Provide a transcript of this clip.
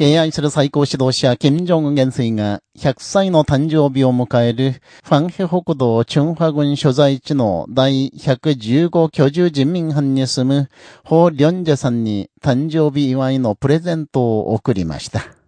敬愛する最高指導者、金正恩元帥が100歳の誕生日を迎える、ファンヘ北道チュンファ郡所在地の第115居住人民班に住む、ホ・リョンジェさんに誕生日祝いのプレゼントを贈りました。